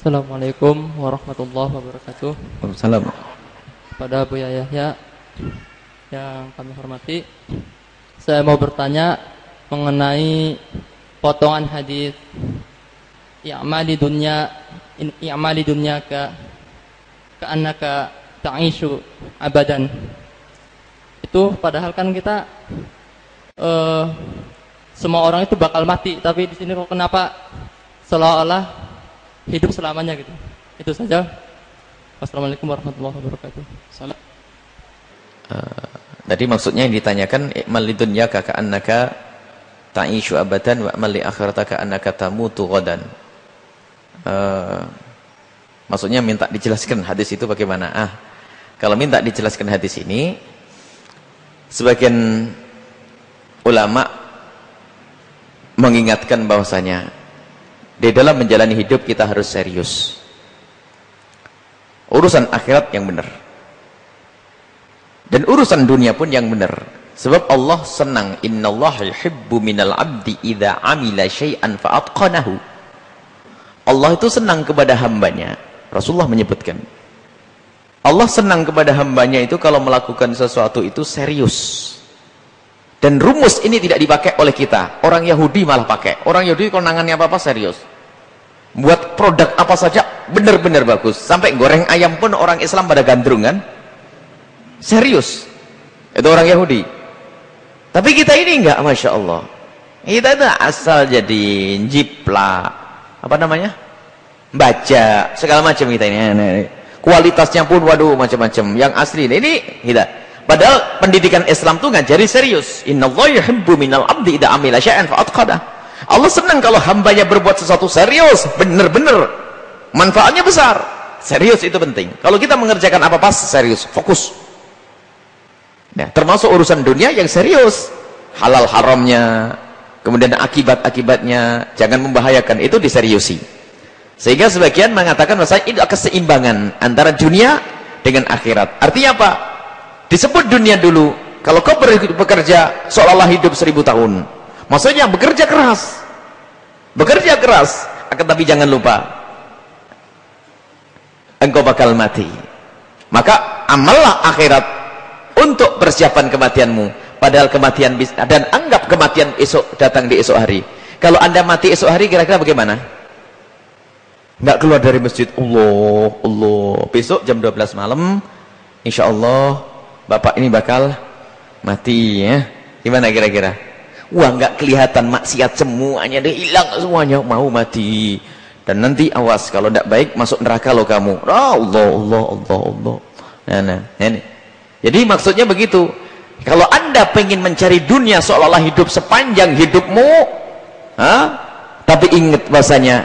Assalamualaikum warahmatullahi wabarakatuh. Waalaikumsalam. Pada Buya Yahya yang kami hormati, saya mau bertanya mengenai potongan hadis i'mali dunya i'mali dunya ka ka'annaka ta'ishu abadan. Itu padahal kan kita eh, semua orang itu bakal mati, tapi di sini kok kenapa seolah-olah hidup selamanya gitu. Itu saja. Wassalamualaikum warahmatullahi wabarakatuh. Salam. Tadi maksudnya yang ditanyakan i'mal lidunyaka ka'annaka ta'ishu abadan wa amal li akhirataka annaka tamutu ghadan. Eh, maksudnya minta dijelaskan hadis itu bagaimana? Ah, kalau minta dijelaskan hadis ini sebagian ulama mengingatkan bahwasanya di dalam menjalani hidup kita harus serius. Urusan akhirat yang benar. Dan urusan dunia pun yang benar. Sebab Allah senang. Inna Allah yuhibbu minal abdi idha amila syai'an fa'atqanahu. Allah itu senang kepada hambanya. Rasulullah menyebutkan. Allah senang kepada hambanya itu kalau melakukan sesuatu itu serius. Dan rumus ini tidak dipakai oleh kita. Orang Yahudi malah pakai. Orang Yahudi kalau nangannya apa-apa serius. Buat produk apa saja benar-benar bagus. Sampai goreng ayam pun orang Islam pada gandrung kan. Serius. Itu orang Yahudi. Tapi kita ini enggak, Masya Allah. Kita itu asal jadi jiplak. Apa namanya? Baca. Segala macam kita ini. Kualitasnya pun, waduh, macam-macam. Yang asli. Ini kita. Padahal pendidikan Islam itu ngajari serius. Inna Allah yuhibbu minal abdi idha amila sya'an fa'atqadah. Allah senang kalau hambanya berbuat sesuatu serius. Benar-benar. Manfaatnya besar. Serius itu penting. Kalau kita mengerjakan apa-apa serius. Fokus. Nah, termasuk urusan dunia yang serius. Halal haramnya, kemudian akibat-akibatnya, jangan membahayakan, itu diseriusi. Sehingga sebagian mengatakan bahwa itu keseimbangan antara dunia dengan akhirat. Artinya apa? Disebut dunia dulu. Kalau kau bekerja seolah-olah hidup seribu tahun. Maksudnya bekerja keras. Bekerja keras. Akan tapi jangan lupa. Engkau bakal mati. Maka amallah akhirat untuk persiapan kematianmu padahal kematian bisa dan anggap kematian esok datang di esok hari kalau anda mati esok hari kira-kira bagaimana nggak keluar dari masjid Allah Allah besok jam 12 malam insya Allah bapak ini bakal mati ya gimana kira-kira wah nggak kelihatan maksiat semuanya deh hilang semuanya mau mati dan nanti awas kalau tidak baik masuk neraka lo kamu Allah Allah Allah Allah nah, nah, ini jadi maksudnya begitu. Kalau anda pengen mencari dunia seolah-olah hidup sepanjang hidupmu, ha? tapi ingat bahasanya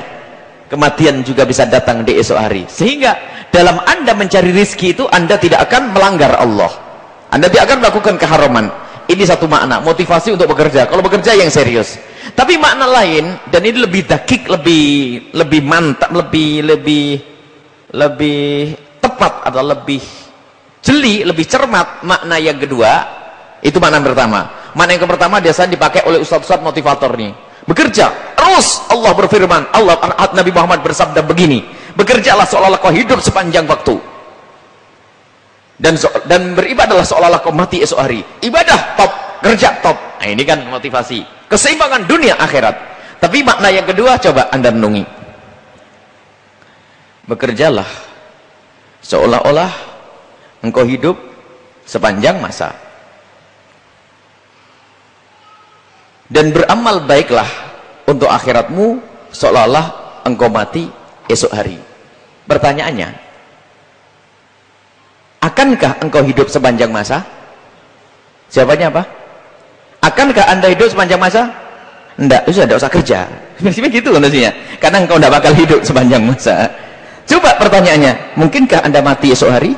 kematian juga bisa datang di esok hari. Sehingga dalam anda mencari rizki itu anda tidak akan melanggar Allah. Anda tidak akan melakukan keharaman. Ini satu makna, motivasi untuk bekerja. Kalau bekerja yang serius. Tapi makna lain dan ini lebih dakik, lebih lebih mantap, lebih lebih lebih tepat atau lebih jeli, lebih cermat makna yang kedua itu makna yang pertama makna yang pertama biasanya dipakai oleh ustaz-ustaz motivator nih bekerja terus Allah berfirman Allah Nabi Muhammad bersabda begini bekerjalah seolah-olah kau hidup sepanjang waktu dan dan beribadahlah seolah-olah kau mati esok hari. Ibadah top. Kerja top. Nah, ini kan motivasi. Keseimbangan dunia akhirat. Tapi makna yang kedua coba anda renungi. Bekerjalah seolah-olah engkau hidup sepanjang masa. Dan beramal baiklah untuk akhiratmu seolah-olah engkau mati esok hari. Pertanyaannya akankah engkau hidup sepanjang masa? Jawabannya apa? Akankah anda hidup sepanjang masa? Enggak, itu sudah usah kerja. Maksudnya gitu maksudnya. Karena engkau tidak bakal hidup sepanjang masa. Coba pertanyaannya mungkinkah anda mati esok hari?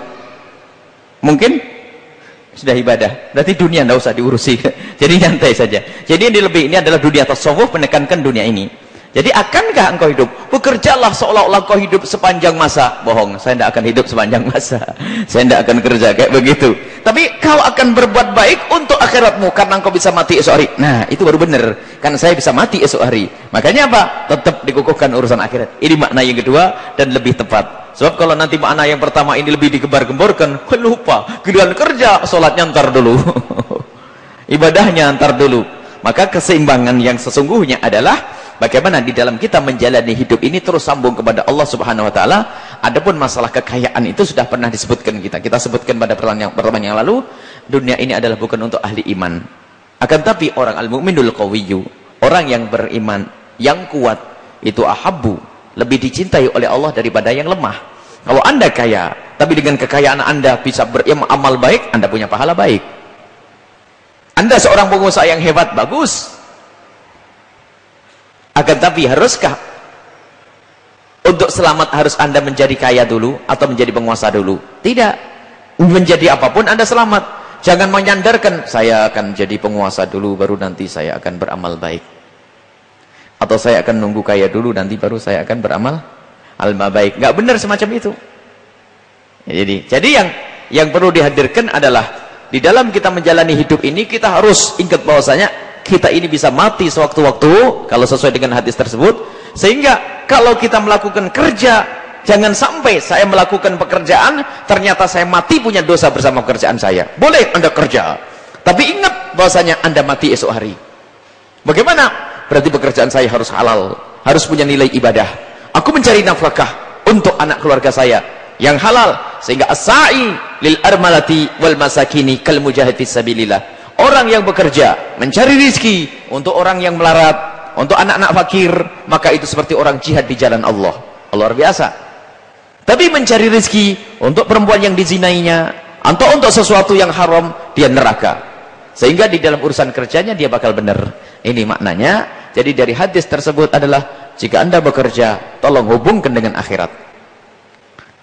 Mungkin? Sudah ibadah. Berarti dunia tidak usah diurusi. Jadi nyantai saja. Jadi ini lebih ini adalah dunia tasawuf menekankan dunia ini jadi akankah engkau hidup? Bekerjalah seolah-olah engkau hidup sepanjang masa. Bohong saya tidak akan hidup sepanjang masa. Saya tidak akan kerja kayak begitu. Tapi kau akan berbuat baik untuk akhiratmu karena engkau bisa mati esok hari. Nah itu baru benar. Karena saya bisa mati esok hari. Makanya apa? Tetap dikukuhkan urusan akhirat. Ini makna yang kedua dan lebih tepat. Sebab kalau nanti makna yang pertama ini lebih digembar-gemborkan lupa. Giliran kerja sholatnya ntar dulu. Ibadahnya ntar dulu. Maka keseimbangan yang sesungguhnya adalah Bagaimana di dalam kita menjalani hidup ini terus sambung kepada Allah Subhanahu wa taala. Adapun masalah kekayaan itu sudah pernah disebutkan kita. Kita sebutkan pada pertemuan yang, yang lalu, dunia ini adalah bukan untuk ahli iman. Akan tapi orang al-mu'minul qawiyyu, orang yang beriman, yang kuat, itu ahabbu, lebih dicintai oleh Allah daripada yang lemah. Kalau Anda kaya, tapi dengan kekayaan Anda bisa beramal baik, Anda punya pahala baik. Anda seorang pengusaha yang hebat, bagus akan tapi haruskah untuk selamat harus anda menjadi kaya dulu atau menjadi penguasa dulu? Tidak. Menjadi apa pun anda selamat. Jangan menyandarkan saya akan jadi penguasa dulu baru nanti saya akan beramal baik. Atau saya akan nunggu kaya dulu nanti baru saya akan beramal alma baik. Nggak benar semacam itu. Jadi jadi yang yang perlu dihadirkan adalah di dalam kita menjalani hidup ini kita harus ingat bahwasanya kita ini bisa mati sewaktu-waktu kalau sesuai dengan hadis tersebut sehingga kalau kita melakukan kerja jangan sampai saya melakukan pekerjaan ternyata saya mati punya dosa bersama pekerjaan saya. Boleh anda kerja tapi ingat bahwasanya anda mati esok hari. Bagaimana? berarti pekerjaan saya harus halal harus punya nilai ibadah. Aku mencari nafkah untuk anak keluarga saya yang halal sehingga asai lil armalati wal masakini kal mujahid sabilillah orang yang bekerja mencari rizki untuk orang yang melarat untuk anak-anak fakir maka itu seperti orang jihad di jalan Allah. Luar biasa. Tapi mencari rizki untuk perempuan yang dizinainya atau untuk sesuatu yang haram dia neraka. Sehingga di dalam urusan kerjanya dia bakal benar. Ini maknanya jadi dari hadis tersebut adalah jika anda bekerja tolong hubungkan dengan akhirat.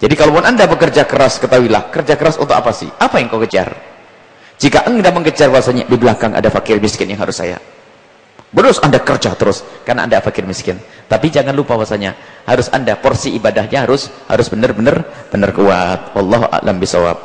Jadi kalau anda bekerja keras ketahuilah kerja keras untuk apa sih? Apa yang kau kejar jika anda mengejar bahasanya di belakang ada fakir miskin yang harus saya. Terus anda kerja terus karena anda fakir miskin. Tapi jangan lupa bahasanya harus anda porsi ibadahnya harus harus benar-benar benar kuat. Allah a'lam bisawab.